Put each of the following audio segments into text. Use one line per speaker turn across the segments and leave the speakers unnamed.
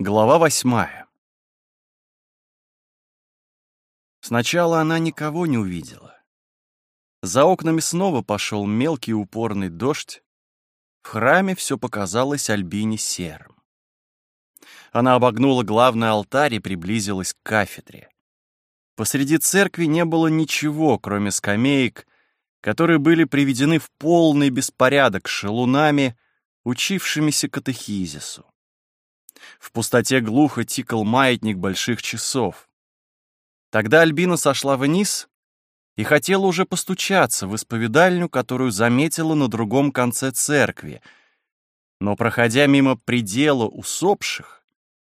Глава восьмая. Сначала она никого не увидела. За окнами снова пошел мелкий упорный дождь. В храме все показалось Альбине серым. Она обогнула главный алтарь и приблизилась к кафедре. Посреди церкви не было ничего, кроме скамеек, которые были приведены в полный беспорядок шелунами, учившимися катехизису. В пустоте глухо тикал маятник больших часов. Тогда Альбина сошла вниз и хотела уже постучаться в исповедальню, которую заметила на другом конце церкви. Но, проходя мимо предела усопших,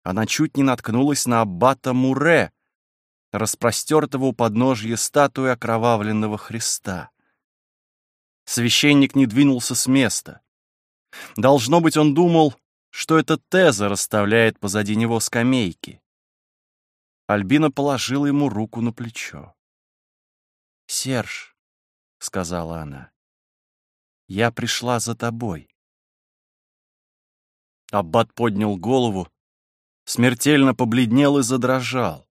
она чуть не наткнулась на аббата Муре, распростертого у подножья статуи окровавленного Христа. Священник не двинулся с места. Должно быть, он думал, что это Теза расставляет позади него скамейки. Альбина положила ему руку на плечо. «Серж», — сказала она, — «я пришла за тобой». Аббат поднял голову, смертельно побледнел и задрожал.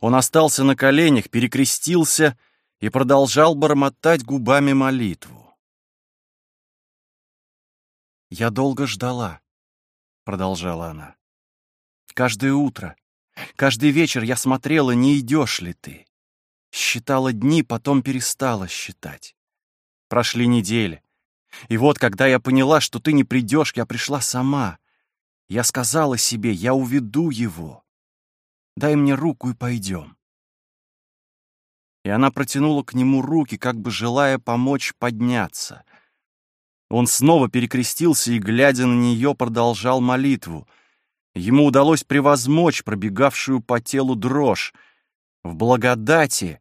Он остался на коленях, перекрестился и продолжал бормотать губами молитву. «Я долго ждала», — продолжала она. «Каждое утро, каждый вечер я смотрела, не идешь ли ты. Считала дни, потом перестала считать. Прошли недели. И вот, когда я поняла, что ты не придешь, я пришла сама. Я сказала себе, я уведу его. Дай мне руку и пойдем. И она протянула к нему руки, как бы желая помочь подняться. Он снова перекрестился и, глядя на нее, продолжал молитву. Ему удалось превозмочь пробегавшую по телу дрожь. В благодати,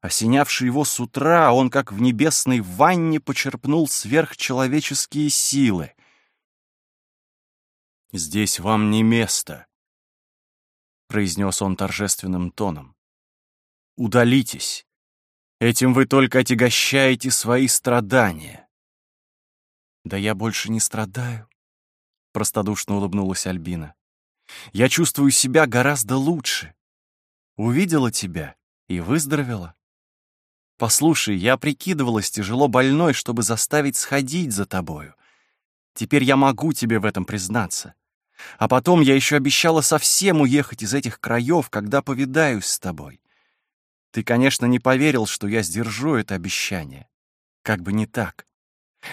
осенявшей его с утра, он, как в небесной ванне, почерпнул сверхчеловеческие силы. «Здесь вам не место», — произнес он торжественным тоном. «Удалитесь. Этим вы только отягощаете свои страдания». «Да я больше не страдаю», — простодушно улыбнулась Альбина. «Я чувствую себя гораздо лучше. Увидела тебя и выздоровела. Послушай, я прикидывалась тяжело больной, чтобы заставить сходить за тобою. Теперь я могу тебе в этом признаться. А потом я еще обещала совсем уехать из этих краев, когда повидаюсь с тобой. Ты, конечно, не поверил, что я сдержу это обещание. Как бы не так.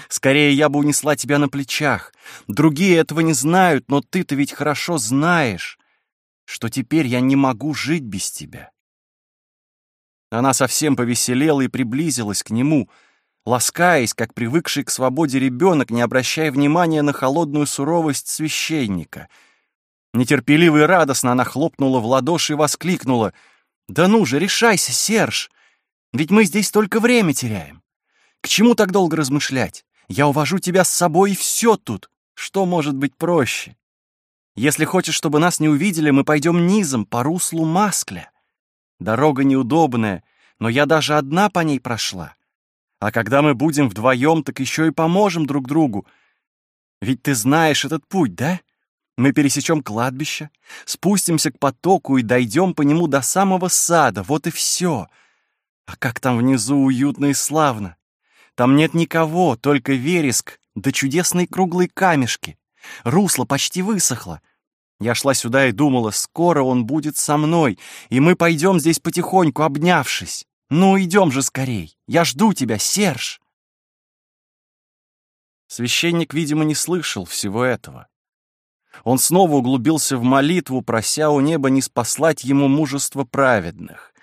Скорее, я бы унесла тебя на плечах. Другие этого не знают, но ты-то ведь хорошо знаешь, что теперь я не могу жить без тебя. Она совсем повеселела и приблизилась к нему, ласкаясь, как привыкший к свободе ребенок, не обращая внимания на холодную суровость священника. Нетерпеливо и радостно она хлопнула в ладоши и воскликнула. «Да ну же, решайся, Серж! Ведь мы здесь только время теряем. К чему так долго размышлять? Я увожу тебя с собой, и все тут. Что может быть проще? Если хочешь, чтобы нас не увидели, мы пойдем низом по руслу Маскля. Дорога неудобная, но я даже одна по ней прошла. А когда мы будем вдвоем, так еще и поможем друг другу. Ведь ты знаешь этот путь, да? Мы пересечем кладбище, спустимся к потоку и дойдем по нему до самого сада, вот и все. А как там внизу уютно и славно. Там нет никого, только вереск да чудесные круглые камешки. Русло почти высохло. Я шла сюда и думала, скоро он будет со мной, и мы пойдем здесь потихоньку, обнявшись. Ну, идем же скорей. Я жду тебя, Серж. Священник, видимо, не слышал всего этого. Он снова углубился в молитву, прося у неба не спаслать ему мужество праведных.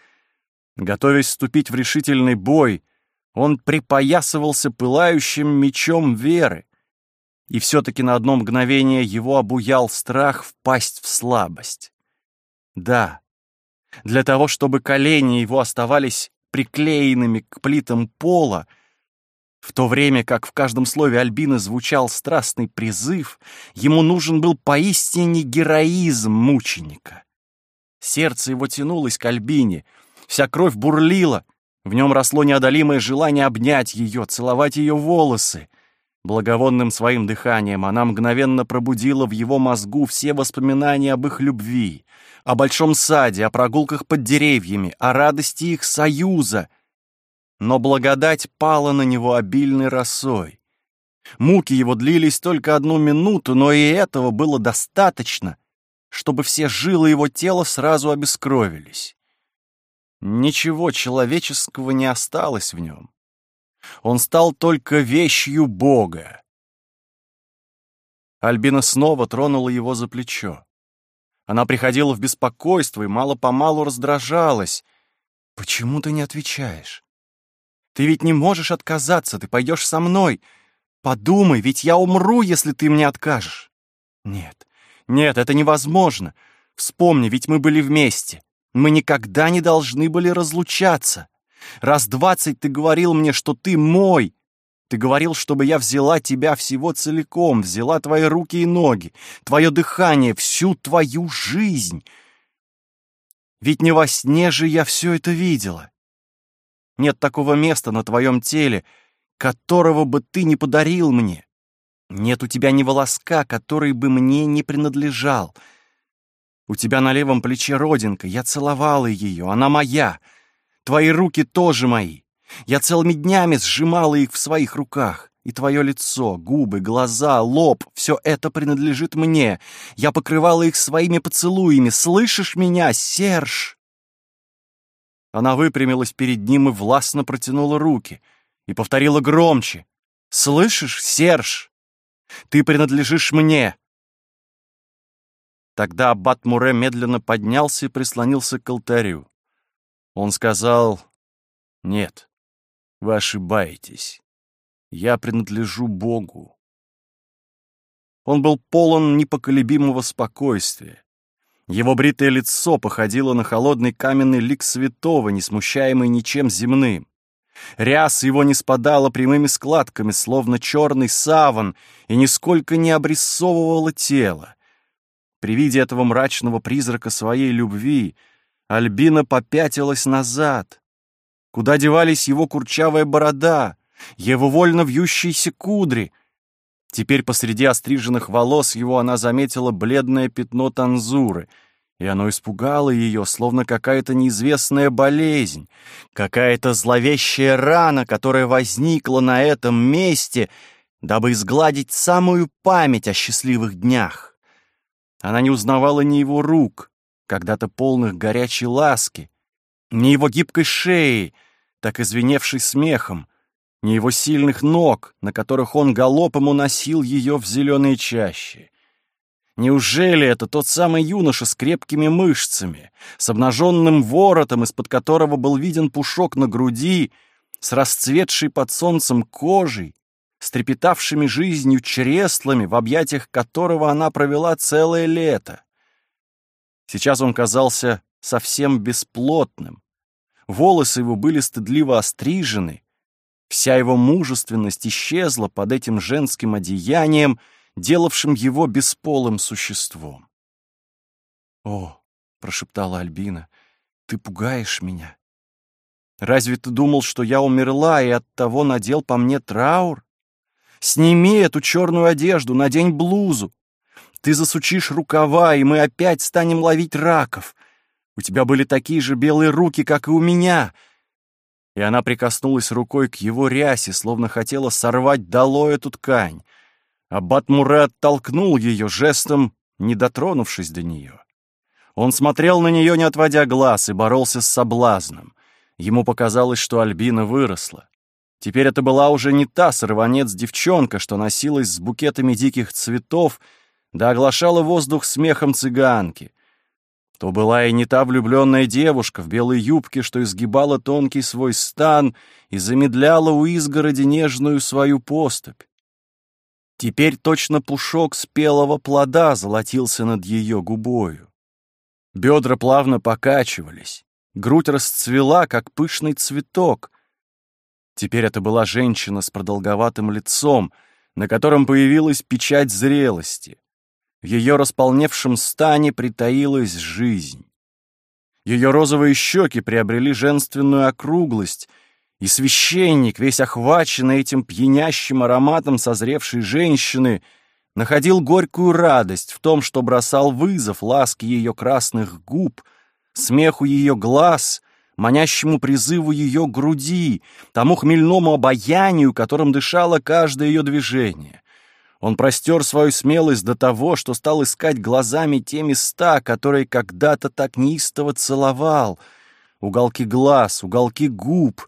Готовясь вступить в решительный бой, он припоясывался пылающим мечом веры. И все-таки на одно мгновение его обуял страх впасть в слабость. Да, для того, чтобы колени его оставались приклеенными к плитам пола, в то время как в каждом слове Альбины звучал страстный призыв, ему нужен был поистине героизм мученика. Сердце его тянулось к Альбине, вся кровь бурлила — в нем росло неодолимое желание обнять ее, целовать ее волосы. Благовонным своим дыханием она мгновенно пробудила в его мозгу все воспоминания об их любви, о большом саде, о прогулках под деревьями, о радости их союза. Но благодать пала на него обильной росой. Муки его длились только одну минуту, но и этого было достаточно, чтобы все жилы его тела сразу обескровились. Ничего человеческого не осталось в нем. Он стал только вещью Бога. Альбина снова тронула его за плечо. Она приходила в беспокойство и мало-помалу раздражалась. «Почему ты не отвечаешь? Ты ведь не можешь отказаться, ты пойдешь со мной. Подумай, ведь я умру, если ты мне откажешь». «Нет, нет, это невозможно. Вспомни, ведь мы были вместе. Мы никогда не должны были разлучаться. Раз двадцать ты говорил мне, что ты мой. Ты говорил, чтобы я взяла тебя всего целиком, взяла твои руки и ноги, твое дыхание, всю твою жизнь. Ведь не во сне же я все это видела. Нет такого места на твоем теле, которого бы ты не подарил мне. Нет у тебя ни волоска, который бы мне не принадлежал. У тебя на левом плече родинка, я целовала ее, она моя. Твои руки тоже мои. Я целыми днями сжимала их в своих руках. И твое лицо, губы, глаза, лоб — все это принадлежит мне. Я покрывала их своими поцелуями. Слышишь меня, Серж?» Она выпрямилась перед ним и властно протянула руки. И повторила громче. «Слышишь, Серж? Ты принадлежишь мне!» Тогда аббат Муре медленно поднялся и прислонился к алтарю. Он сказал, «Нет, вы ошибаетесь. Я принадлежу Богу». Он был полон непоколебимого спокойствия. Его бритое лицо походило на холодный каменный лик святого, не смущаемый ничем земным. Ряс его не спадала прямыми складками, словно черный саван, и нисколько не обрисовывала тело. При виде этого мрачного призрака своей любви Альбина попятилась назад. Куда девались его курчавая борода, его вольно вьющиеся кудри? Теперь посреди остриженных волос его она заметила бледное пятно танзуры — и оно испугало ее, словно какая-то неизвестная болезнь, какая-то зловещая рана, которая возникла на этом месте, дабы изгладить самую память о счастливых днях. Она не узнавала ни его рук, когда-то полных горячей ласки, ни его гибкой шеи, так извиневшей смехом, ни его сильных ног, на которых он галопом уносил ее в зеленые чащи. Неужели это тот самый юноша с крепкими мышцами, с обнаженным воротом, из-под которого был виден пушок на груди, с расцветшей под солнцем кожей, с трепетавшими жизнью чреслами, в объятиях которого она провела целое лето? Сейчас он казался совсем бесплотным. Волосы его были стыдливо острижены. Вся его мужественность исчезла под этим женским одеянием — делавшим его бесполым существом. «О!» — прошептала Альбина. «Ты пугаешь меня. Разве ты думал, что я умерла и оттого надел по мне траур? Сними эту черную одежду, надень блузу. Ты засучишь рукава, и мы опять станем ловить раков. У тебя были такие же белые руки, как и у меня». И она прикоснулась рукой к его рясе, словно хотела сорвать долой эту ткань. Аббат Муре оттолкнул ее жестом, не дотронувшись до нее. Он смотрел на нее, не отводя глаз, и боролся с соблазном. Ему показалось, что Альбина выросла. Теперь это была уже не та сорванец-девчонка, что носилась с букетами диких цветов, да оглашала воздух смехом цыганки. То была и не та влюбленная девушка в белой юбке, что изгибала тонкий свой стан и замедляла у изгороди нежную свою поступь. Теперь точно пушок спелого плода золотился над ее губою. Бедра плавно покачивались, грудь расцвела, как пышный цветок. Теперь это была женщина с продолговатым лицом, на котором появилась печать зрелости. В ее располневшем стане притаилась жизнь. Ее розовые щеки приобрели женственную округлость, И священник, весь охваченный этим пьянящим ароматом созревшей женщины, находил горькую радость в том, что бросал вызов ласке ее красных губ, смеху ее глаз, манящему призыву ее груди, тому хмельному обаянию, которым дышало каждое ее движение. Он простер свою смелость до того, что стал искать глазами те места, которые когда-то так неистово целовал. Уголки глаз, уголки губ,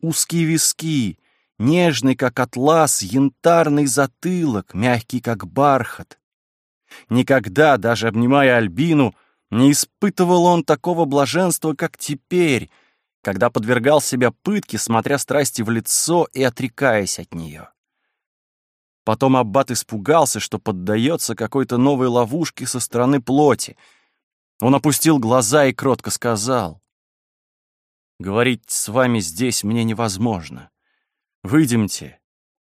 узкие виски, нежный, как атлас, янтарный затылок, мягкий, как бархат. Никогда, даже обнимая Альбину, не испытывал он такого блаженства, как теперь, когда подвергал себя пытке, смотря страсти в лицо и отрекаясь от нее. Потом Аббат испугался, что поддается какой-то новой ловушке со стороны плоти. Он опустил глаза и кротко сказал. «Говорить с вами здесь мне невозможно. Выйдемте,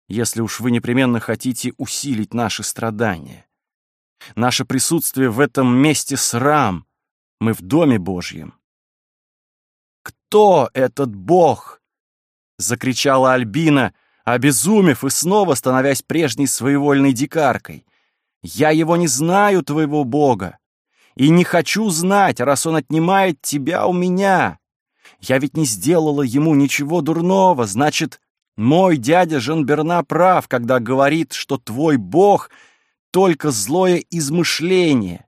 если уж вы непременно хотите усилить наши страдания. Наше присутствие в этом месте срам. Мы в Доме Божьем». «Кто этот Бог?» — закричала Альбина — обезумев и снова становясь прежней своевольной дикаркой. «Я его не знаю, твоего Бога, и не хочу знать, раз он отнимает тебя у меня. Я ведь не сделала ему ничего дурного, значит, мой дядя Жанберна прав, когда говорит, что твой Бог — только злое измышление,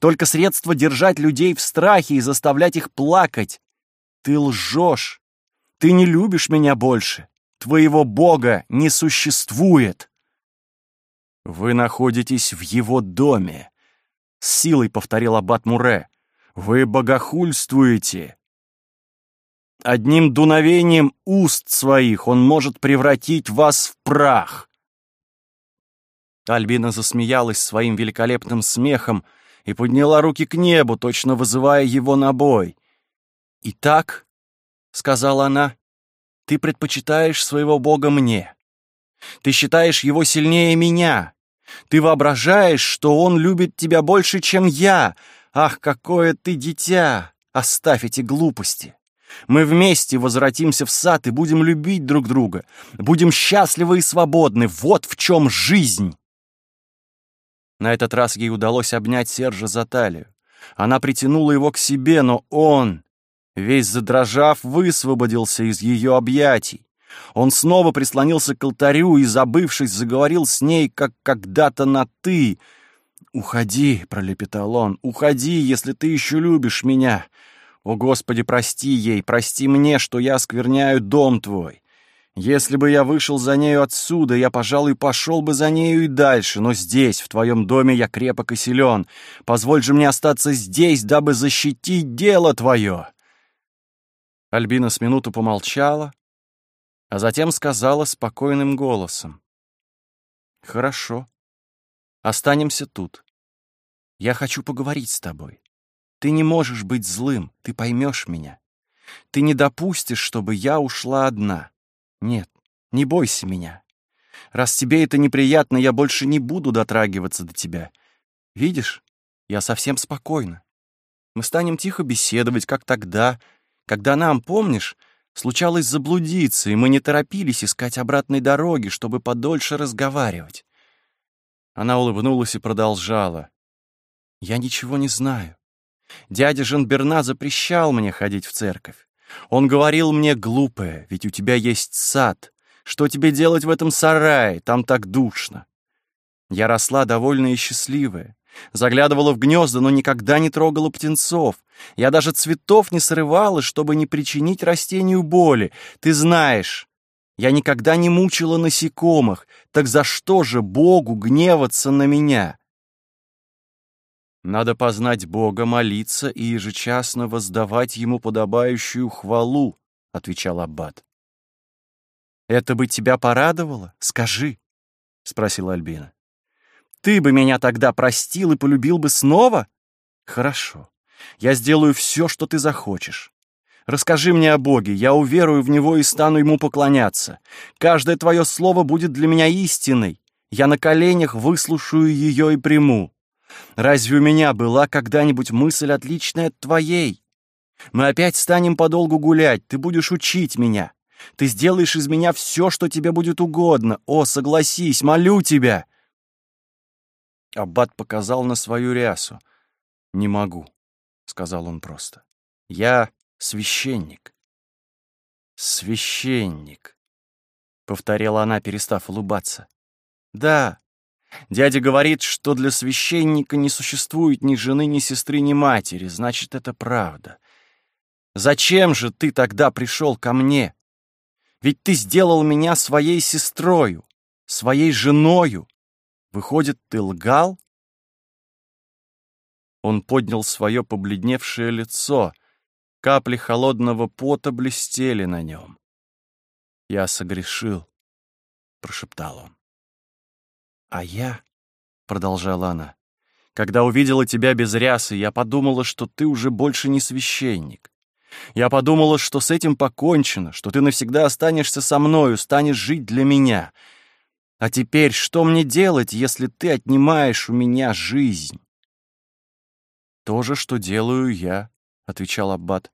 только средство держать людей в страхе и заставлять их плакать. Ты лжешь, ты не любишь меня больше, твоего Бога не существует. Вы находитесь в его доме, — с силой повторил Аббат Муре. Вы богохульствуете. Одним дуновением уст своих он может превратить вас в прах. Альбина засмеялась своим великолепным смехом и подняла руки к небу, точно вызывая его на бой. «Итак», — сказала она, ты предпочитаешь своего Бога мне. Ты считаешь его сильнее меня. Ты воображаешь, что он любит тебя больше, чем я. Ах, какое ты дитя! Оставь эти глупости. Мы вместе возвратимся в сад и будем любить друг друга. Будем счастливы и свободны. Вот в чем жизнь. На этот раз ей удалось обнять Сержа за талию. Она притянула его к себе, но он, Весь задрожав, высвободился из ее объятий. Он снова прислонился к алтарю и, забывшись, заговорил с ней, как когда-то на «ты». «Уходи», — пролепетал он, — «уходи, если ты еще любишь меня. О, Господи, прости ей, прости мне, что я скверняю дом твой. Если бы я вышел за нею отсюда, я, пожалуй, пошел бы за нею и дальше, но здесь, в твоем доме, я крепок и силен. Позволь же мне остаться здесь, дабы защитить дело твое». Альбина с минуту помолчала, а затем сказала спокойным голосом. «Хорошо. Останемся тут. Я хочу поговорить с тобой. Ты не можешь быть злым, ты поймешь меня. Ты не допустишь, чтобы я ушла одна. Нет, не бойся меня. Раз тебе это неприятно, я больше не буду дотрагиваться до тебя. Видишь, я совсем спокойна. Мы станем тихо беседовать, как тогда, когда нам, помнишь, случалось заблудиться, и мы не торопились искать обратной дороги, чтобы подольше разговаривать. Она улыбнулась и продолжала. «Я ничего не знаю. Дядя Жанберна запрещал мне ходить в церковь. Он говорил мне, глупое, ведь у тебя есть сад. Что тебе делать в этом сарае? Там так душно. Я росла довольная и счастливая. Заглядывала в гнезда, но никогда не трогала птенцов. Я даже цветов не срывала, чтобы не причинить растению боли. Ты знаешь, я никогда не мучила насекомых. Так за что же Богу гневаться на меня? Надо познать Бога, молиться и ежечасно воздавать Ему подобающую хвалу, — отвечал Аббат. «Это бы тебя порадовало? Скажи», — спросила Альбина. Ты бы меня тогда простил и полюбил бы снова? Хорошо. Я сделаю все, что ты захочешь. Расскажи мне о Боге, я уверую в Него и стану Ему поклоняться. Каждое твое слово будет для меня истиной. Я на коленях выслушаю ее и приму. Разве у меня была когда-нибудь мысль отличная от твоей? Мы опять станем подолгу гулять, ты будешь учить меня. Ты сделаешь из меня все, что тебе будет угодно. О, согласись, молю тебя!» Аббат показал на свою рясу. «Не могу», — сказал он просто. «Я священник». «Священник», — повторила она, перестав улыбаться. «Да, дядя говорит, что для священника не существует ни жены, ни сестры, ни матери. Значит, это правда. Зачем же ты тогда пришел ко мне? Ведь ты сделал меня своей сестрою, своей женою. Выходит, ты лгал?» Он поднял свое побледневшее лицо. Капли холодного пота блестели на нем. «Я согрешил», — прошептал он. «А я», — продолжала она, — «когда увидела тебя без рясы, я подумала, что ты уже больше не священник. Я подумала, что с этим покончено, что ты навсегда останешься со мною, станешь жить для меня. А теперь что мне делать, если ты отнимаешь у меня жизнь?» «То же, что делаю я», — отвечал Аббат.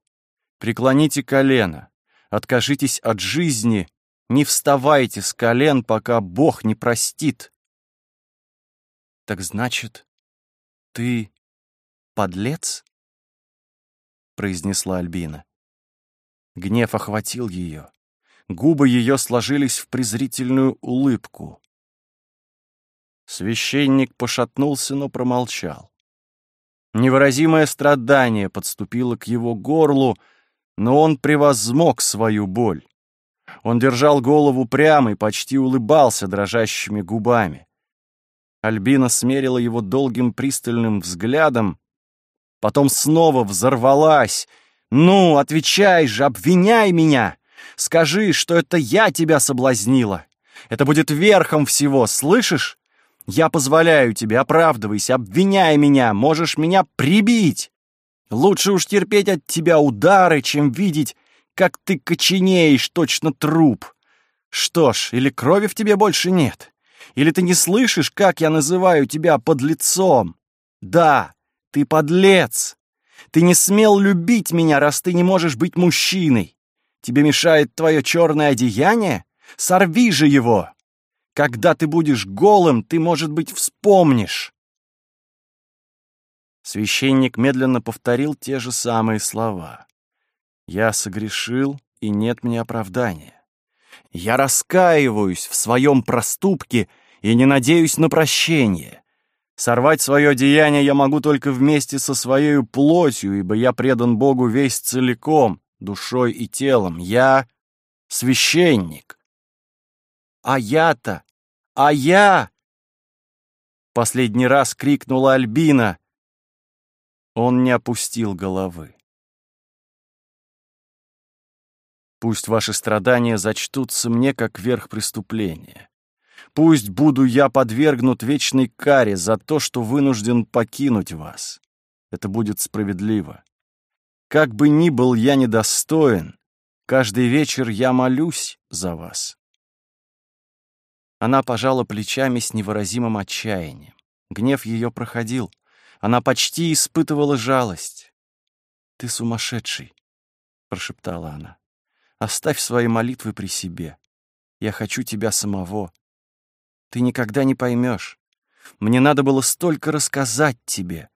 «Преклоните колено, откажитесь от жизни, не вставайте с колен, пока Бог не простит». «Так значит, ты подлец?» — произнесла Альбина. Гнев охватил ее. Губы ее сложились в презрительную улыбку. Священник пошатнулся, но промолчал. Невыразимое страдание подступило к его горлу, но он превозмог свою боль. Он держал голову прямо и почти улыбался дрожащими губами. Альбина смерила его долгим пристальным взглядом, потом снова взорвалась. «Ну, отвечай же, обвиняй меня! Скажи, что это я тебя соблазнила! Это будет верхом всего, слышишь? Я позволяю тебе, оправдывайся, обвиняй меня, можешь меня прибить. Лучше уж терпеть от тебя удары, чем видеть, как ты коченеешь, точно труп. Что ж, или крови в тебе больше нет, или ты не слышишь, как я называю тебя подлецом. Да, ты подлец. Ты не смел любить меня, раз ты не можешь быть мужчиной. Тебе мешает твое черное одеяние? Сорви же его!» Когда ты будешь голым, ты, может быть, вспомнишь. Священник медленно повторил те же самые слова. «Я согрешил, и нет мне оправдания. Я раскаиваюсь в своем проступке и не надеюсь на прощение. Сорвать свое деяние я могу только вместе со своей плотью, ибо я предан Богу весь целиком, душой и телом. Я священник. А я-то а я...» Последний раз крикнула Альбина. Он не опустил головы. Пусть ваши страдания зачтутся мне как верх преступления. Пусть буду я подвергнут вечной каре за то, что вынужден покинуть вас. Это будет справедливо. Как бы ни был я недостоин, каждый вечер я молюсь за вас. Она пожала плечами с невыразимым отчаянием. Гнев ее проходил. Она почти испытывала жалость. «Ты сумасшедший», — прошептала она. «Оставь свои молитвы при себе. Я хочу тебя самого. Ты никогда не поймешь. Мне надо было столько рассказать тебе.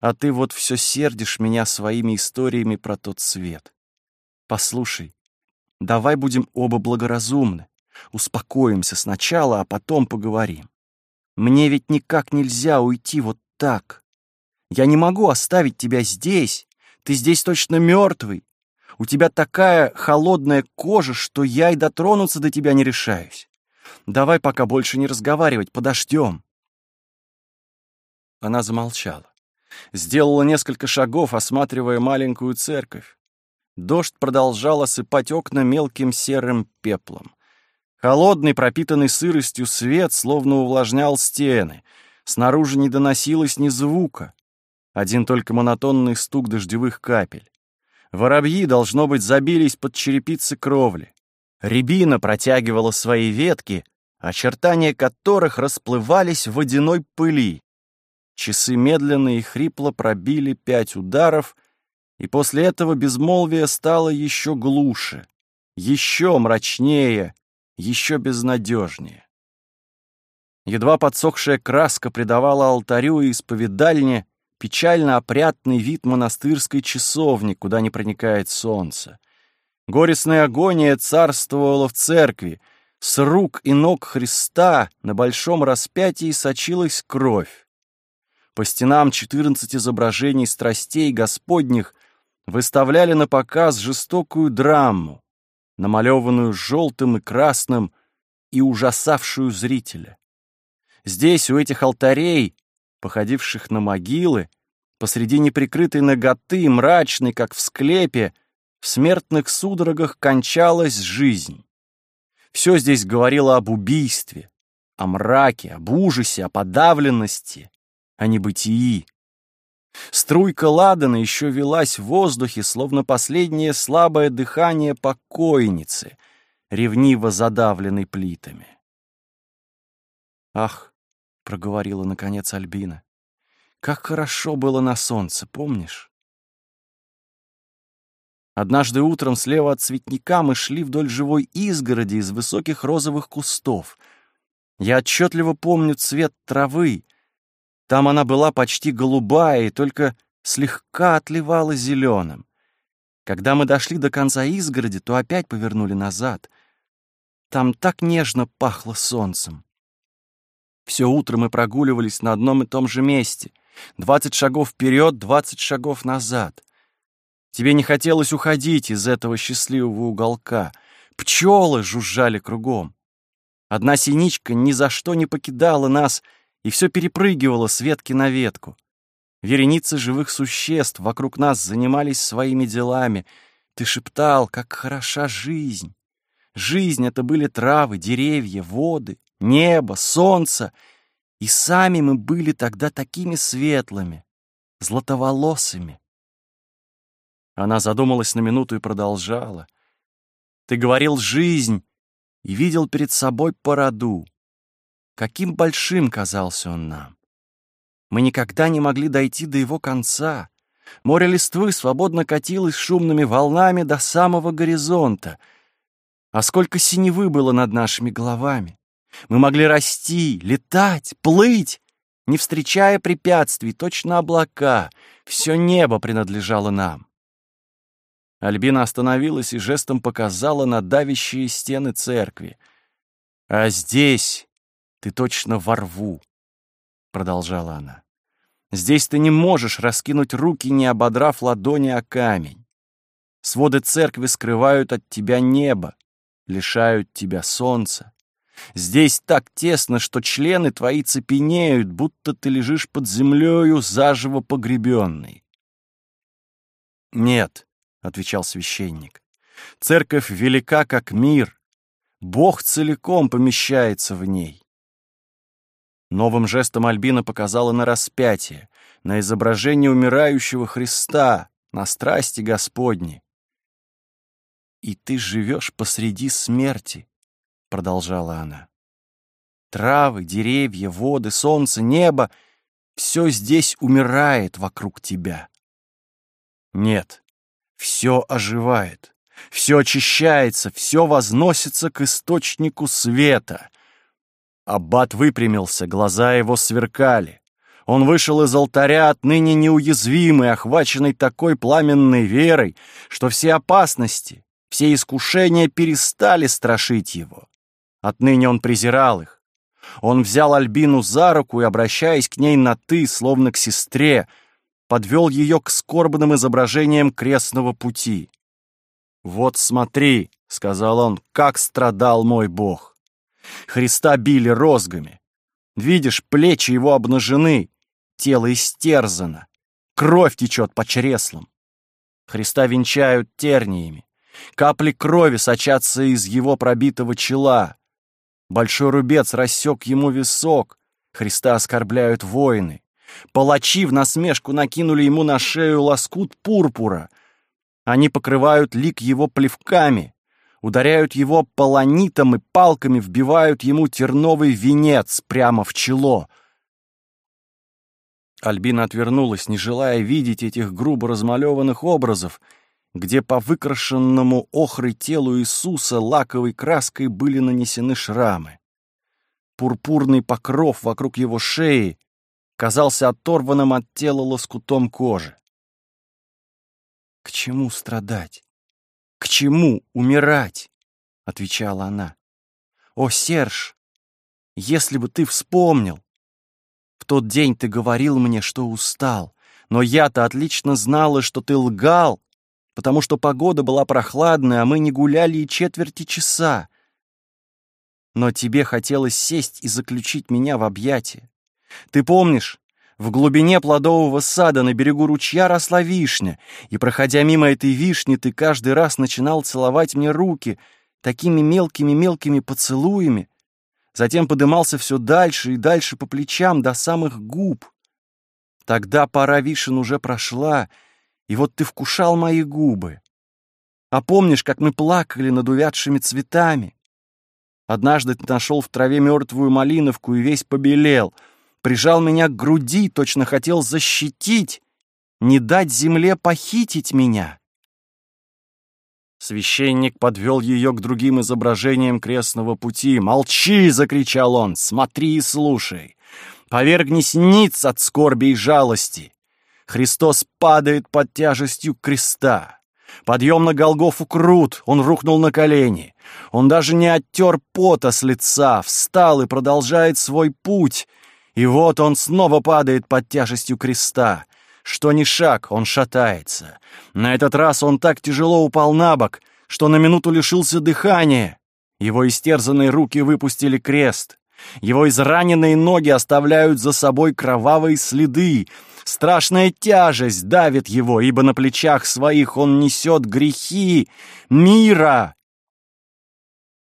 А ты вот все сердишь меня своими историями про тот свет. Послушай, давай будем оба благоразумны. Успокоимся сначала, а потом поговорим. Мне ведь никак нельзя уйти вот так. Я не могу оставить тебя здесь. Ты здесь точно мертвый. У тебя такая холодная кожа, что я и дотронуться до тебя не решаюсь. Давай пока больше не разговаривать, подождем. Она замолчала. Сделала несколько шагов, осматривая маленькую церковь. Дождь продолжал осыпать окна мелким серым пеплом. Холодный, пропитанный сыростью свет словно увлажнял стены. Снаружи не доносилось ни звука. Один только монотонный стук дождевых капель. Воробьи, должно быть, забились под черепицы кровли. Рябина протягивала свои ветки, очертания которых расплывались в водяной пыли. Часы медленно и хрипло пробили пять ударов, и после этого безмолвие стало еще глуше. еще мрачнее, еще безнадежнее. Едва подсохшая краска придавала алтарю и исповедальне печально опрятный вид монастырской часовни, куда не проникает солнце. Горестная агония царствовала в церкви. С рук и ног Христа на большом распятии сочилась кровь. По стенам четырнадцать изображений страстей Господних выставляли на показ жестокую драму, намалеванную желтым и красным и ужасавшую зрителя. Здесь, у этих алтарей, походивших на могилы, посреди неприкрытой ноготы, мрачной, как в склепе, в смертных судорогах кончалась жизнь. Все здесь говорило об убийстве, о мраке, об ужасе, о подавленности, о небытии. Струйка ладана еще велась в воздухе, словно последнее слабое дыхание покойницы, ревниво задавленной плитами. «Ах!» — проговорила, наконец, Альбина. «Как хорошо было на солнце, помнишь?» Однажды утром слева от цветника мы шли вдоль живой изгороди из высоких розовых кустов. Я отчетливо помню цвет травы, там она была почти голубая и только слегка отливала зеленым. Когда мы дошли до конца изгороди, то опять повернули назад. Там так нежно пахло солнцем. Все утро мы прогуливались на одном и том же месте. Двадцать шагов вперед, двадцать шагов назад. Тебе не хотелось уходить из этого счастливого уголка. Пчелы жужжали кругом. Одна синичка ни за что не покидала нас — и все перепрыгивало с ветки на ветку. Вереницы живых существ вокруг нас занимались своими делами. Ты шептал, как хороша жизнь. Жизнь — это были травы, деревья, воды, небо, солнце. И сами мы были тогда такими светлыми, златоволосыми. Она задумалась на минуту и продолжала. Ты говорил «жизнь» и видел перед собой породу. Каким большим казался он нам! Мы никогда не могли дойти до его конца. Море листвы свободно катилось шумными волнами до самого горизонта. А сколько синевы было над нашими головами! Мы могли расти, летать, плыть, не встречая препятствий, точно облака. Все небо принадлежало нам. Альбина остановилась и жестом показала на давящие стены церкви. А здесь ты точно во рву, — продолжала она. Здесь ты не можешь раскинуть руки, не ободрав ладони о камень. Своды церкви скрывают от тебя небо, лишают тебя солнца. Здесь так тесно, что члены твои цепенеют, будто ты лежишь под землею, заживо погребенный. «Нет», — отвечал священник, — «церковь велика, как мир. Бог целиком помещается в ней. Новым жестом Альбина показала на распятие, на изображение умирающего Христа, на страсти Господни. «И ты живешь посреди смерти», — продолжала она. «Травы, деревья, воды, солнце, небо — все здесь умирает вокруг тебя». Нет, все оживает, все очищается, все возносится к источнику света — Аббат выпрямился, глаза его сверкали. Он вышел из алтаря отныне неуязвимый, охваченный такой пламенной верой, что все опасности, все искушения перестали страшить его. Отныне он презирал их. Он взял Альбину за руку и, обращаясь к ней на «ты», словно к сестре, подвел ее к скорбным изображениям крестного пути. «Вот смотри», — сказал он, — «как страдал мой Бог». Христа били розгами. Видишь, плечи его обнажены, тело истерзано, кровь течет по чреслам. Христа венчают терниями. Капли крови сочатся из его пробитого чела. Большой рубец рассек ему висок. Христа оскорбляют воины. Палачи в насмешку накинули ему на шею лоскут пурпура. Они покрывают лик его плевками ударяют его полонитом и палками вбивают ему терновый венец прямо в чело. Альбина отвернулась, не желая видеть этих грубо размалеванных образов, где по выкрашенному охрой телу Иисуса лаковой краской были нанесены шрамы. Пурпурный покров вокруг его шеи казался оторванным от тела лоскутом кожи. «К чему страдать? К чему умирать?» — отвечала она. «О, Серж, если бы ты вспомнил! В тот день ты говорил мне, что устал, но я-то отлично знала, что ты лгал, потому что погода была прохладная, а мы не гуляли и четверти часа. Но тебе хотелось сесть и заключить меня в объятия. Ты помнишь, в глубине плодового сада на берегу ручья росла вишня, и, проходя мимо этой вишни, ты каждый раз начинал целовать мне руки такими мелкими-мелкими поцелуями, затем подымался все дальше и дальше по плечам до самых губ. Тогда пора вишен уже прошла, и вот ты вкушал мои губы. А помнишь, как мы плакали над увядшими цветами? Однажды ты нашел в траве мертвую малиновку и весь побелел — прижал меня к груди, точно хотел защитить, не дать земле похитить меня. Священник подвел ее к другим изображениям крестного пути. «Молчи!» — закричал он. «Смотри и слушай! Повергнись ниц от скорби и жалости! Христос падает под тяжестью креста. Подъем на Голгофу крут, он рухнул на колени. Он даже не оттер пота с лица, встал и продолжает свой путь — и вот он снова падает под тяжестью креста. Что ни шаг, он шатается. На этот раз он так тяжело упал на бок, что на минуту лишился дыхания. Его истерзанные руки выпустили крест. Его израненные ноги оставляют за собой кровавые следы. Страшная тяжесть давит его, ибо на плечах своих он несет грехи мира.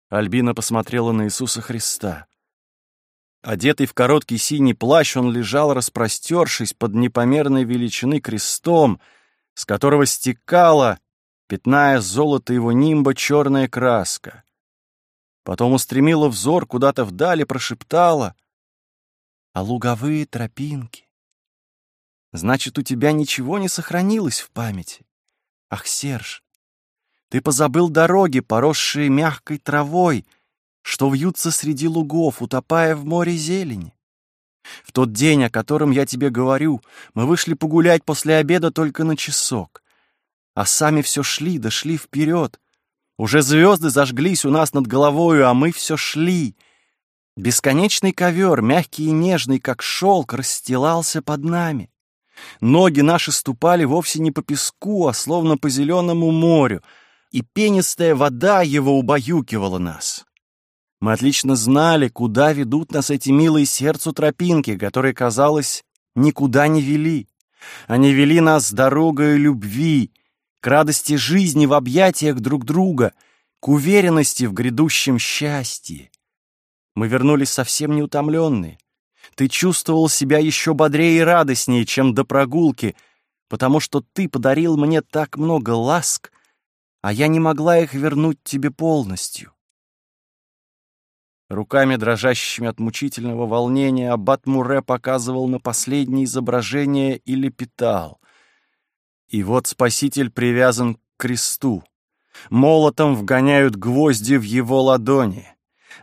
Альбина посмотрела на Иисуса Христа. Одетый в короткий синий плащ, он лежал, распростершись под непомерной величины крестом, с которого стекала, пятная золото его нимба, черная краска. Потом устремила взор куда-то вдали, прошептала. «А луговые тропинки? Значит, у тебя ничего не сохранилось в памяти? Ах, Серж, ты позабыл дороги, поросшие мягкой травой, — что вьются среди лугов, утопая в море зелени. В тот день, о котором я тебе говорю, мы вышли погулять после обеда только на часок, а сами все шли, да вперед. Уже звезды зажглись у нас над головою, а мы все шли. Бесконечный ковер, мягкий и нежный, как шелк, расстилался под нами. Ноги наши ступали вовсе не по песку, а словно по зеленому морю, и пенистая вода его убаюкивала нас. Мы отлично знали, куда ведут нас эти милые сердцу тропинки, которые, казалось, никуда не вели. Они вели нас дорогой любви, к радости жизни в объятиях друг друга, к уверенности в грядущем счастье. Мы вернулись совсем неутомленные. Ты чувствовал себя еще бодрее и радостнее, чем до прогулки, потому что ты подарил мне так много ласк, а я не могла их вернуть тебе полностью. Руками, дрожащими от мучительного волнения, аббат Муре показывал на последнее изображение и лепетал. И вот Спаситель привязан к кресту. Молотом вгоняют гвозди в его ладони.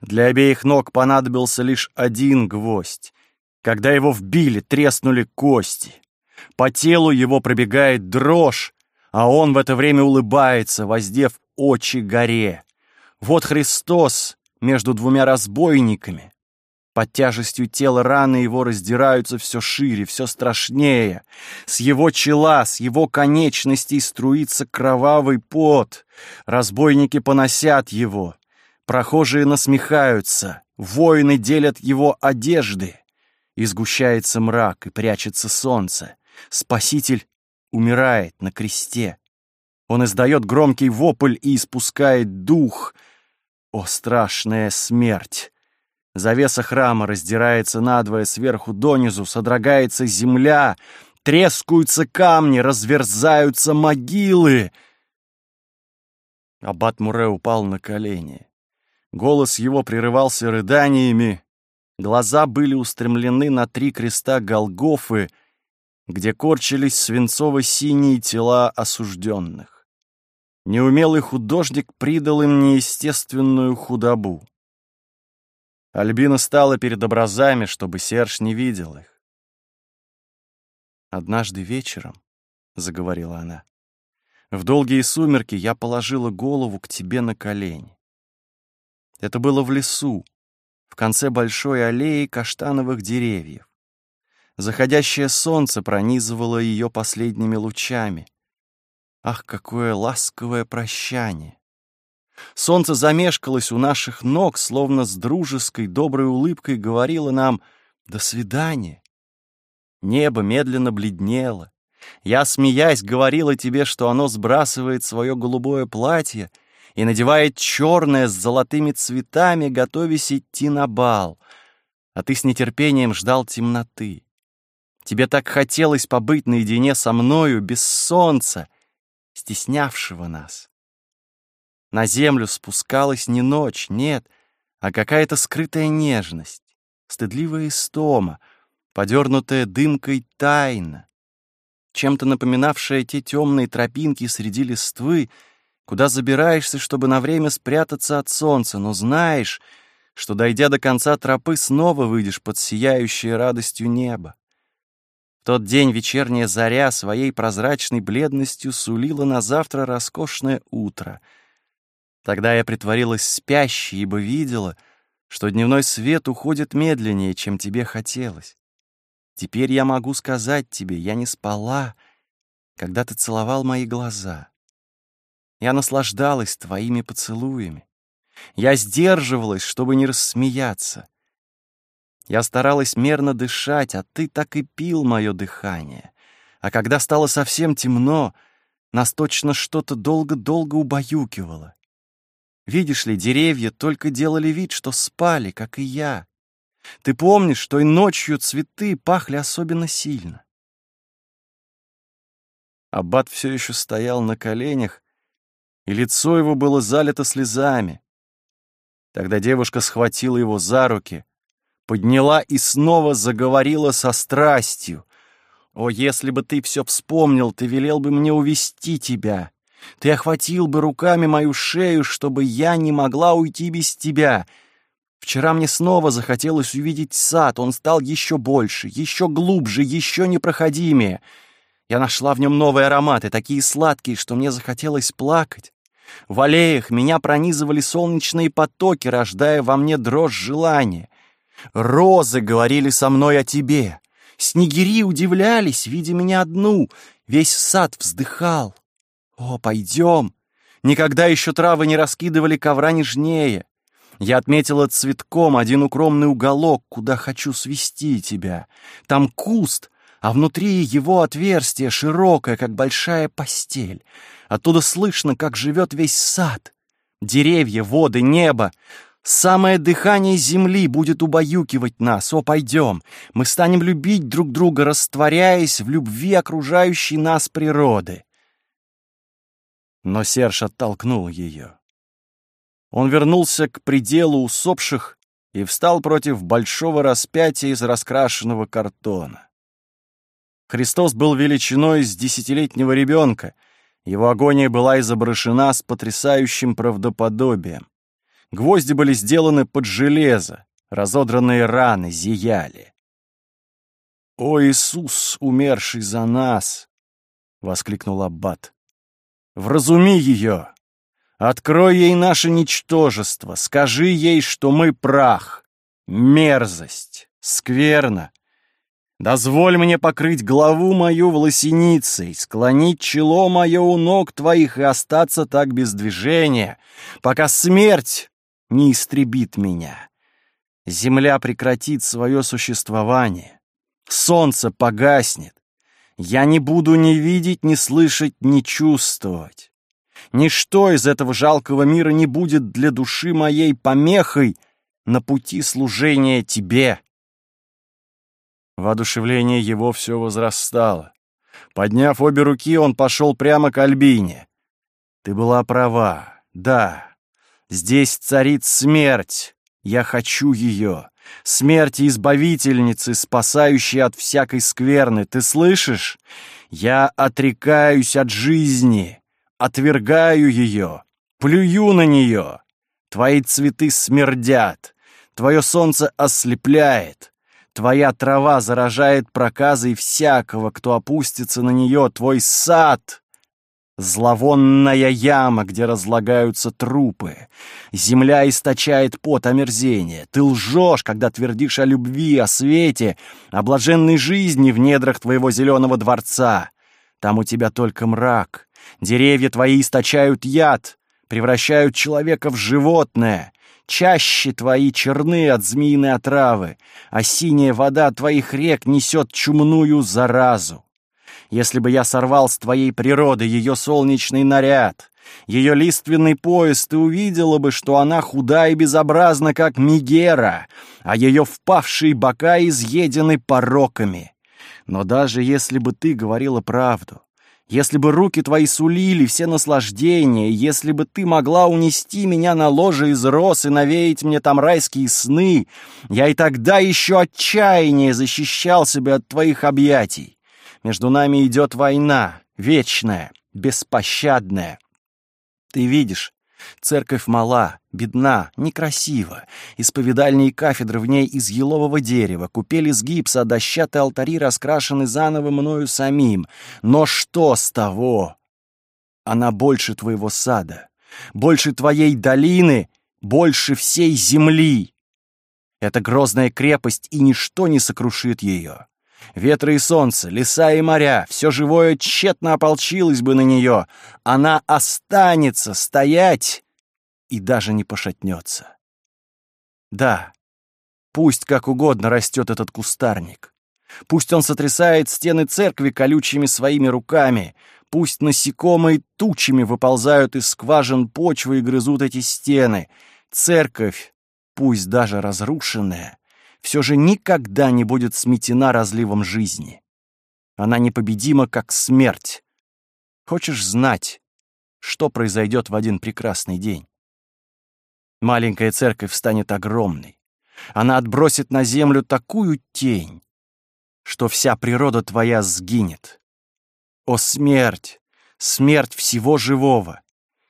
Для обеих ног понадобился лишь один гвоздь. Когда его вбили, треснули кости. По телу его пробегает дрожь, а он в это время улыбается, воздев очи горе. Вот Христос, между двумя разбойниками. Под тяжестью тела раны его раздираются все шире, все страшнее. С его чела, с его конечностей струится кровавый пот. Разбойники поносят его. Прохожие насмехаются. Воины делят его одежды. И сгущается мрак, и прячется солнце. Спаситель умирает на кресте. Он издает громкий вопль и испускает дух — о, страшная смерть! Завеса храма раздирается надвое сверху донизу, содрогается земля, трескаются камни, разверзаются могилы. Аббат Муре упал на колени. Голос его прерывался рыданиями, глаза были устремлены на три креста Голгофы, где корчились свинцово-синие тела осужденных. Неумелый художник придал им неестественную худобу. Альбина стала перед образами, чтобы Серж не видел их. «Однажды вечером», — заговорила она, — «в долгие сумерки я положила голову к тебе на колени. Это было в лесу, в конце большой аллеи каштановых деревьев. Заходящее солнце пронизывало ее последними лучами. Ах, какое ласковое прощание! Солнце замешкалось у наших ног, словно с дружеской, доброй улыбкой говорило нам «до свидания». Небо медленно бледнело. Я, смеясь, говорила тебе, что оно сбрасывает свое голубое платье и надевает черное с золотыми цветами, готовясь идти на бал, а ты с нетерпением ждал темноты. Тебе так хотелось побыть наедине со мною, без солнца, стеснявшего нас. На землю спускалась не ночь, нет, а какая-то скрытая нежность, стыдливая истома, подернутая дымкой тайна, чем-то напоминавшая те темные тропинки среди листвы, куда забираешься, чтобы на время спрятаться от солнца, но знаешь, что, дойдя до конца тропы, снова выйдешь под сияющее радостью небо тот день вечерняя заря своей прозрачной бледностью сулила на завтра роскошное утро. Тогда я притворилась спящей, ибо видела, что дневной свет уходит медленнее, чем тебе хотелось. Теперь я могу сказать тебе, я не спала, когда ты целовал мои глаза. Я наслаждалась твоими поцелуями. Я сдерживалась, чтобы не рассмеяться. Я старалась мерно дышать, а ты так и пил мое дыхание. А когда стало совсем темно, нас точно что-то долго-долго убаюкивало. Видишь ли, деревья только делали вид, что спали, как и я. Ты помнишь, что и ночью цветы пахли особенно сильно. Аббат все еще стоял на коленях, и лицо его было залито слезами. Тогда девушка схватила его за руки — подняла и снова заговорила со страстью. «О, если бы ты все вспомнил, ты велел бы мне увести тебя. Ты охватил бы руками мою шею, чтобы я не могла уйти без тебя. Вчера мне снова захотелось увидеть сад, он стал еще больше, еще глубже, еще непроходимее. Я нашла в нем новые ароматы, такие сладкие, что мне захотелось плакать. В аллеях меня пронизывали солнечные потоки, рождая во мне дрожь желания. Розы говорили со мной о тебе. Снегири удивлялись, видя меня одну. Весь сад вздыхал. О, пойдем. Никогда еще травы не раскидывали ковра нежнее. Я отметила цветком один укромный уголок, куда хочу свести тебя. Там куст, а внутри его отверстие широкое, как большая постель. Оттуда слышно, как живет весь сад. Деревья, воды, небо. Самое дыхание земли будет убаюкивать нас. О, пойдем. Мы станем любить друг друга, растворяясь в любви окружающей нас природы. Но Серж оттолкнул ее. Он вернулся к пределу усопших и встал против большого распятия из раскрашенного картона. Христос был величиной с десятилетнего ребенка. Его агония была изображена с потрясающим правдоподобием. Гвозди были сделаны под железо, разодранные раны зияли. «О Иисус, умерший за нас!» — воскликнул Аббат. «Вразуми ее! Открой ей наше ничтожество, скажи ей, что мы прах, мерзость, скверно. Дозволь мне покрыть голову мою волосиницей, склонить чело мое у ног твоих и остаться так без движения, пока смерть не истребит меня. Земля прекратит свое существование. Солнце погаснет. Я не буду ни видеть, ни слышать, ни чувствовать. Ничто из этого жалкого мира не будет для души моей помехой на пути служения тебе. Воодушевление его все возрастало. Подняв обе руки, он пошел прямо к Альбине. Ты была права, да, Здесь царит смерть. Я хочу ее. Смерть избавительницы, спасающей от всякой скверны. Ты слышишь? Я отрекаюсь от жизни. отвергаю ее, плюю на нее. Твои цветы смердят, твое солнце ослепляет, твоя трава заражает проказой всякого, кто опустится на нее, твой сад Зловонная яма, где разлагаются трупы. Земля источает пот омерзения. Ты лжешь, когда твердишь о любви, о свете, о блаженной жизни в недрах твоего зеленого дворца. Там у тебя только мрак. Деревья твои источают яд, превращают человека в животное. Чаще твои черны от змеиной отравы, а синяя вода твоих рек несет чумную заразу если бы я сорвал с твоей природы ее солнечный наряд, ее лиственный пояс, ты увидела бы, что она худа и безобразна, как Мигера, а ее впавшие бока изъедены пороками. Но даже если бы ты говорила правду, если бы руки твои сулили все наслаждения, если бы ты могла унести меня на ложе из роз и навеять мне там райские сны, я и тогда еще отчаяннее защищался бы от твоих объятий. Между нами идет война, вечная, беспощадная. Ты видишь, церковь мала, бедна, некрасива. Исповедальни и кафедры в ней из елового дерева, купели с гипса, дощатые алтари раскрашены заново мною самим. Но что с того? Она больше твоего сада, больше твоей долины, больше всей земли. Это грозная крепость, и ничто не сокрушит ее. Ветры и солнце, леса и моря, все живое тщетно ополчилось бы на нее. Она останется стоять и даже не пошатнется. Да, пусть как угодно растет этот кустарник. Пусть он сотрясает стены церкви колючими своими руками, пусть насекомые тучами выползают из скважин почвы и грызут эти стены. Церковь, пусть даже разрушенная, все же никогда не будет сметена разливом жизни. Она непобедима, как смерть. Хочешь знать, что произойдет в один прекрасный день? Маленькая церковь станет огромной. Она отбросит на землю такую тень, что вся природа твоя сгинет. О, смерть! Смерть всего живого!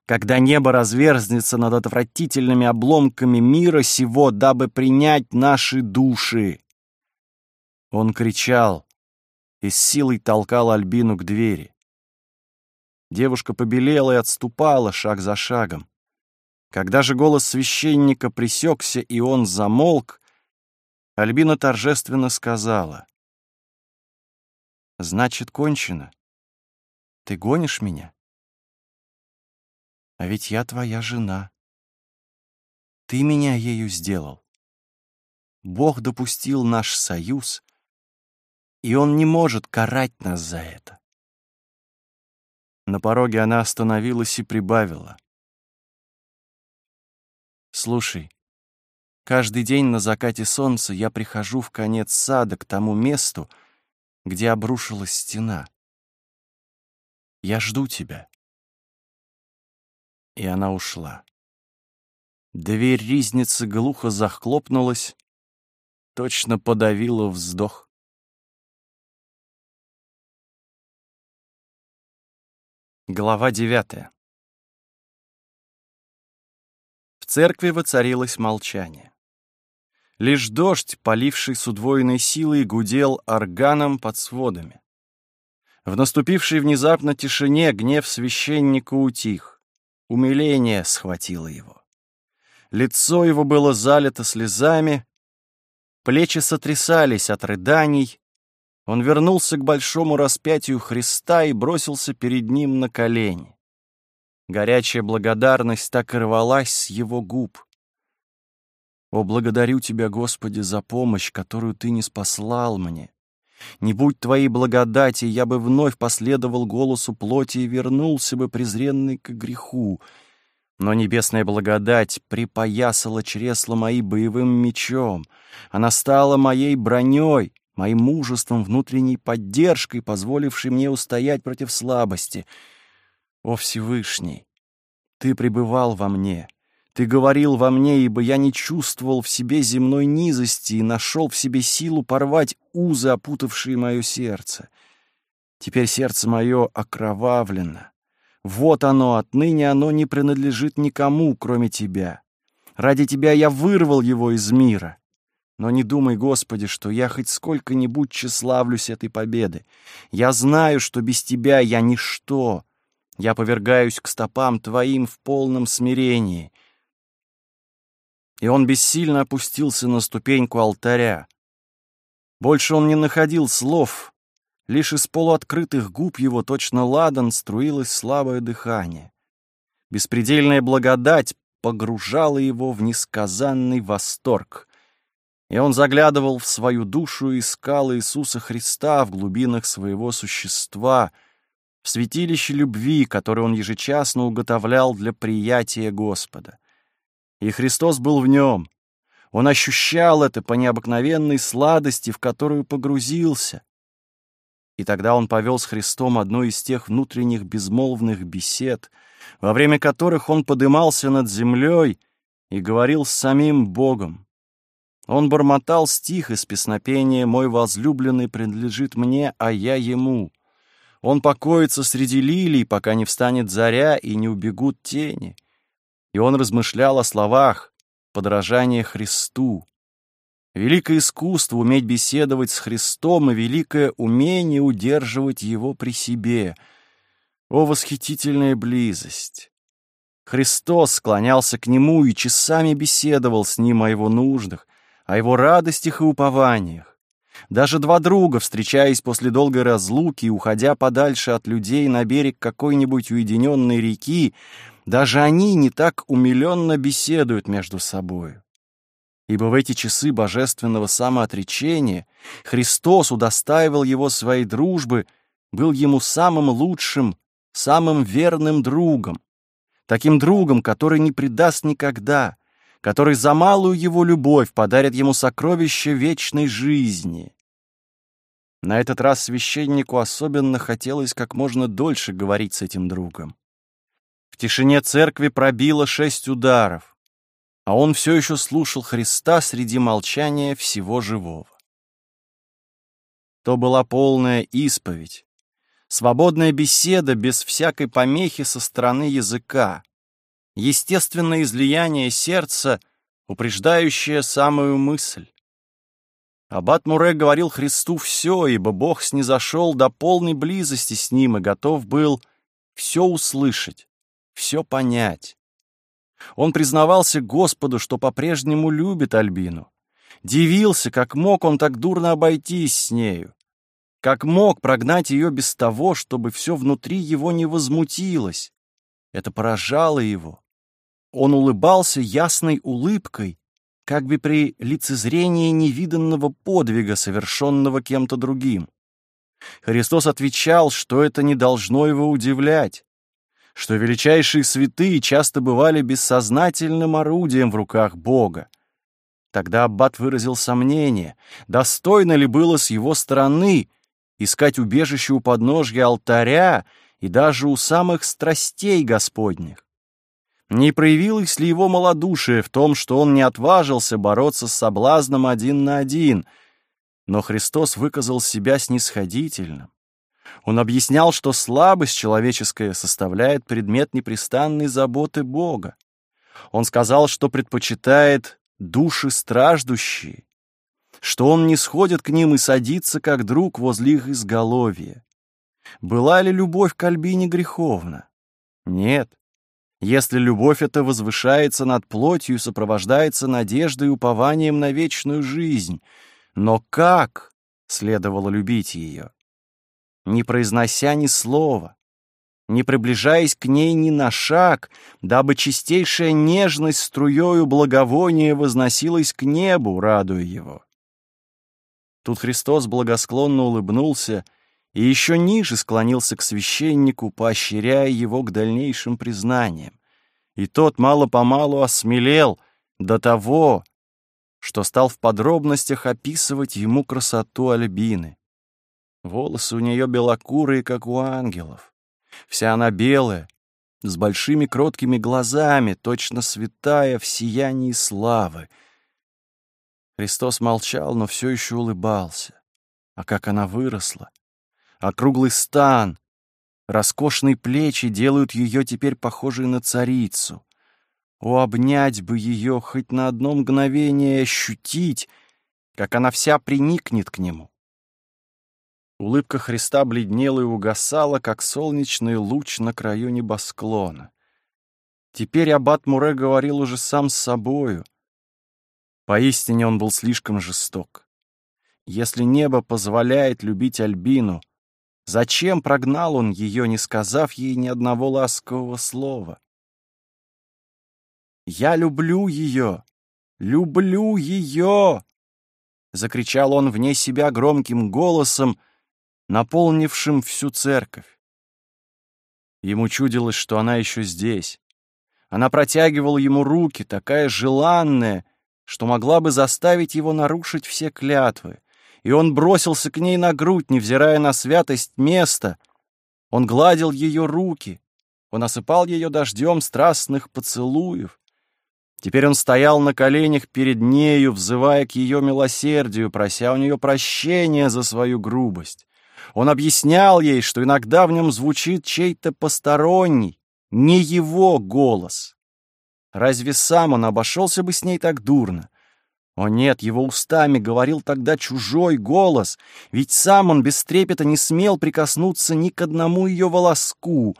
Когда небо разверзнется над отвратительными обломками мира сего, дабы принять наши души. Он кричал и с силой толкал Альбину к двери. Девушка побелела и отступала шаг за шагом. Когда же голос священника пресекся и он замолк, Альбина торжественно сказала. «Значит, кончено. Ты гонишь меня?» А ведь я твоя жена. Ты меня ею сделал. Бог допустил наш союз, и Он не может карать нас за это. На пороге она остановилась и прибавила. «Слушай, каждый день на закате солнца я прихожу в конец сада к тому месту, где обрушилась стена. Я жду тебя и она ушла. Дверь ризницы глухо захлопнулась, точно подавила вздох. Глава девятая. В церкви воцарилось молчание. Лишь дождь, поливший с удвоенной силой, гудел органом под сводами. В наступившей внезапно тишине гнев священника утих. Умиление схватило его. Лицо его было залито слезами, плечи сотрясались от рыданий. Он вернулся к большому распятию Христа и бросился перед ним на колени. Горячая благодарность так и рвалась с его губ. «О, благодарю Тебя, Господи, за помощь, которую Ты не спаслал мне. Не будь твоей благодати, я бы вновь последовал голосу плоти и вернулся бы презренный к греху. Но небесная благодать припоясала чресла мои боевым мечом. Она стала моей броней, моим мужеством, внутренней поддержкой, позволившей мне устоять против слабости. О Всевышний, Ты пребывал во мне, ты говорил во мне, ибо я не чувствовал в себе земной низости и нашел в себе силу порвать узы, опутавшие мое сердце. Теперь сердце мое окровавлено. Вот оно, отныне оно не принадлежит никому, кроме тебя. Ради тебя я вырвал его из мира. Но не думай, Господи, что я хоть сколько-нибудь тщеславлюсь этой победы. Я знаю, что без тебя я ничто. Я повергаюсь к стопам Твоим в полном смирении. И он бессильно опустился на ступеньку алтаря. Больше он не находил слов, лишь из полуоткрытых губ его точно ладан струилось слабое дыхание. Беспредельная благодать погружала его в несказанный восторг и он заглядывал в свою душу и искал Иисуса Христа в глубинах своего существа, в святилище любви, которое он ежечасно уготовлял для приятия Господа. И Христос был в нем. Он ощущал это по необыкновенной сладости, в которую погрузился. И тогда он повел с Христом одну из тех внутренних безмолвных бесед, во время которых он подымался над землей и говорил с самим Богом. Он бормотал стих из песнопения «Мой возлюбленный принадлежит мне, а я ему». Он покоится среди лилий, пока не встанет заря и не убегут тени. И он размышлял о словах подражания Христу. Великое искусство — уметь беседовать с Христом и великое умение удерживать Его при себе. О, восхитительная близость! Христос склонялся к Нему и часами беседовал с Ним о Его нуждах, о его радостях и упованиях. Даже два друга, встречаясь после долгой разлуки и уходя подальше от людей на берег какой-нибудь уединенной реки, даже они не так умиленно беседуют между собою. Ибо в эти часы божественного самоотречения Христос удостаивал его своей дружбы, был ему самым лучшим, самым верным другом, таким другом, который не предаст никогда, который за малую его любовь подарит ему сокровище вечной жизни. На этот раз священнику особенно хотелось как можно дольше говорить с этим другом. В тишине церкви пробило шесть ударов, а он все еще слушал Христа среди молчания всего живого. То была полная исповедь, свободная беседа без всякой помехи со стороны языка, естественное излияние сердца, упреждающее самую мысль. Аббат Муре говорил Христу все, ибо Бог снизошел до полной близости с ним и готов был все услышать, все понять. Он признавался Господу, что по-прежнему любит Альбину. Дивился, как мог он так дурно обойтись с нею. Как мог прогнать ее без того, чтобы все внутри его не возмутилось. Это поражало его. Он улыбался ясной улыбкой, как бы при лицезрении невиданного подвига, совершенного кем-то другим. Христос отвечал, что это не должно его удивлять, что величайшие святые часто бывали бессознательным орудием в руках Бога. Тогда Аббат выразил сомнение, достойно ли было с его стороны искать убежище у подножья алтаря и даже у самых страстей Господних. Не проявилось ли его малодушие в том, что он не отважился бороться с соблазном один на один, но Христос выказал себя снисходительным. Он объяснял, что слабость человеческая составляет предмет непрестанной заботы Бога. Он сказал, что предпочитает души страждущие, что он не сходит к ним и садится, как друг, возле их изголовья. Была ли любовь к Альбине греховна? Нет. Если любовь эта возвышается над плотью и сопровождается надеждой и упованием на вечную жизнь. Но как следовало любить ее? Не произнося ни слова, не приближаясь к ней ни на шаг, дабы чистейшая нежность струёю благовония возносилась к небу, радуя его. Тут Христос благосклонно улыбнулся и еще ниже склонился к священнику, поощряя его к дальнейшим признаниям. И тот мало-помалу осмелел до того, что стал в подробностях описывать ему красоту Альбины. Волосы у нее белокурые, как у ангелов. Вся она белая, с большими кроткими глазами, точно святая в сиянии славы. Христос молчал, но все еще улыбался. А как она выросла! округлый стан, Роскошные плечи делают ее теперь похожей на царицу. О, обнять бы ее хоть на одно мгновение ощутить, как она вся приникнет к нему. Улыбка Христа бледнела и угасала, как солнечный луч на краю небосклона. Теперь аббат Муре говорил уже сам с собою. Поистине он был слишком жесток. Если небо позволяет любить Альбину, зачем прогнал он ее, не сказав ей ни одного ласкового слова? «Я люблю ее! Люблю ее!» Закричал он вне себя громким голосом, наполнившим всю церковь. Ему чудилось, что она еще здесь. Она протягивала ему руки, такая желанная, что могла бы заставить его нарушить все клятвы и он бросился к ней на грудь, невзирая на святость места. Он гладил ее руки, он осыпал ее дождем страстных поцелуев. Теперь он стоял на коленях перед нею, взывая к ее милосердию, прося у нее прощения за свою грубость. Он объяснял ей, что иногда в нем звучит чей-то посторонний, не его голос. Разве сам он обошелся бы с ней так дурно? О нет, его устами говорил тогда чужой голос, ведь сам он без трепета не смел прикоснуться ни к одному ее волоску.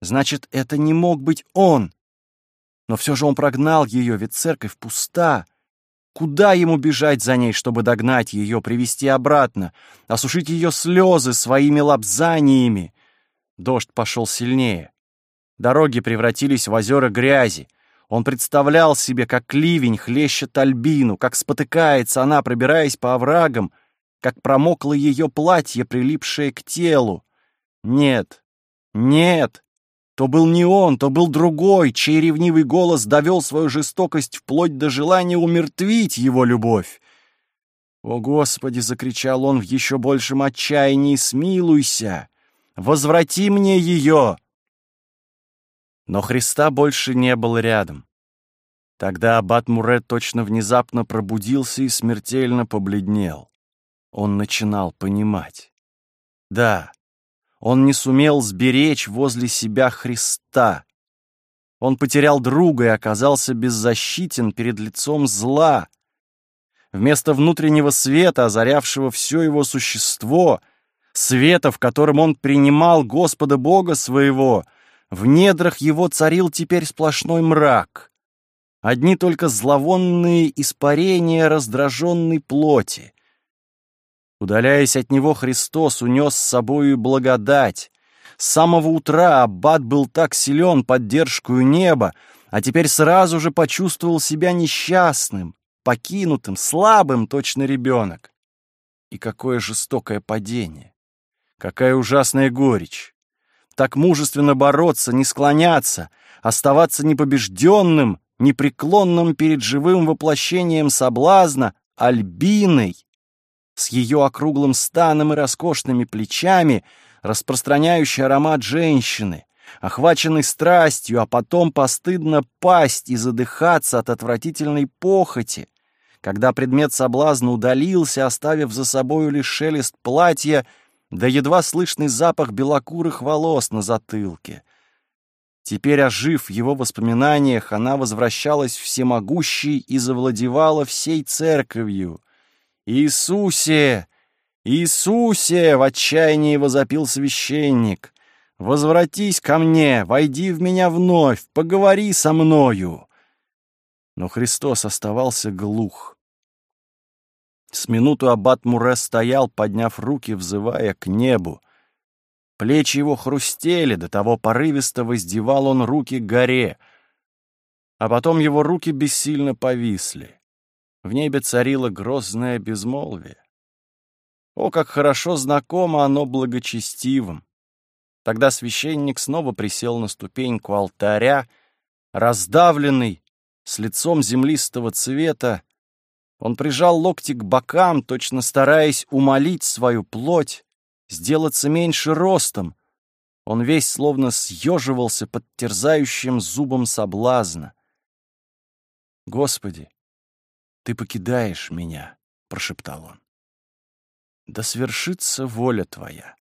Значит, это не мог быть он. Но все же он прогнал ее, ведь церковь пуста. Куда ему бежать за ней, чтобы догнать ее, привести обратно, осушить ее слезы своими лапзаниями? Дождь пошел сильнее. Дороги превратились в озера грязи. Он представлял себе, как ливень хлещет Альбину, как спотыкается она, пробираясь по оврагам, как промокло ее платье, прилипшее к телу. Нет, нет, то был не он, то был другой, чей ревнивый голос довел свою жестокость вплоть до желания умертвить его любовь. «О, Господи!» — закричал он в еще большем отчаянии, «смилуйся! Возврати мне ее!» Но Христа больше не было рядом. Тогда аббат Муре точно внезапно пробудился и смертельно побледнел. Он начинал понимать. Да, он не сумел сберечь возле себя Христа. Он потерял друга и оказался беззащитен перед лицом зла. Вместо внутреннего света, озарявшего все его существо, света, в котором он принимал Господа Бога своего — в недрах его царил теперь сплошной мрак. Одни только зловонные испарения раздраженной плоти. Удаляясь от него, Христос унес с собою благодать. С самого утра Аббат был так силен поддержкою неба, а теперь сразу же почувствовал себя несчастным, покинутым, слабым, точно ребенок. И какое жестокое падение! Какая ужасная горечь! так мужественно бороться, не склоняться, оставаться непобежденным, непреклонным перед живым воплощением соблазна, Альбиной, с ее округлым станом и роскошными плечами, распространяющей аромат женщины, охваченной страстью, а потом постыдно пасть и задыхаться от отвратительной похоти, когда предмет соблазна удалился, оставив за собою лишь шелест платья да едва слышный запах белокурых волос на затылке. Теперь, ожив в его воспоминаниях, она возвращалась всемогущей и завладевала всей церковью. «Иисусе! Иисусе!» — в отчаянии возопил священник. «Возвратись ко мне, войди в меня вновь, поговори со мною!» Но Христос оставался глух. С минуту аббат Муре стоял, подняв руки, взывая к небу. Плечи его хрустели, до того порывисто воздевал он руки к горе. А потом его руки бессильно повисли. В небе царило грозное безмолвие. О, как хорошо знакомо оно благочестивым! Тогда священник снова присел на ступеньку алтаря, раздавленный, с лицом землистого цвета, он прижал локти к бокам, точно стараясь умолить свою плоть, сделаться меньше ростом. Он весь словно съеживался под терзающим зубом соблазна. «Господи, ты покидаешь меня», — прошептал он. «Да свершится воля твоя».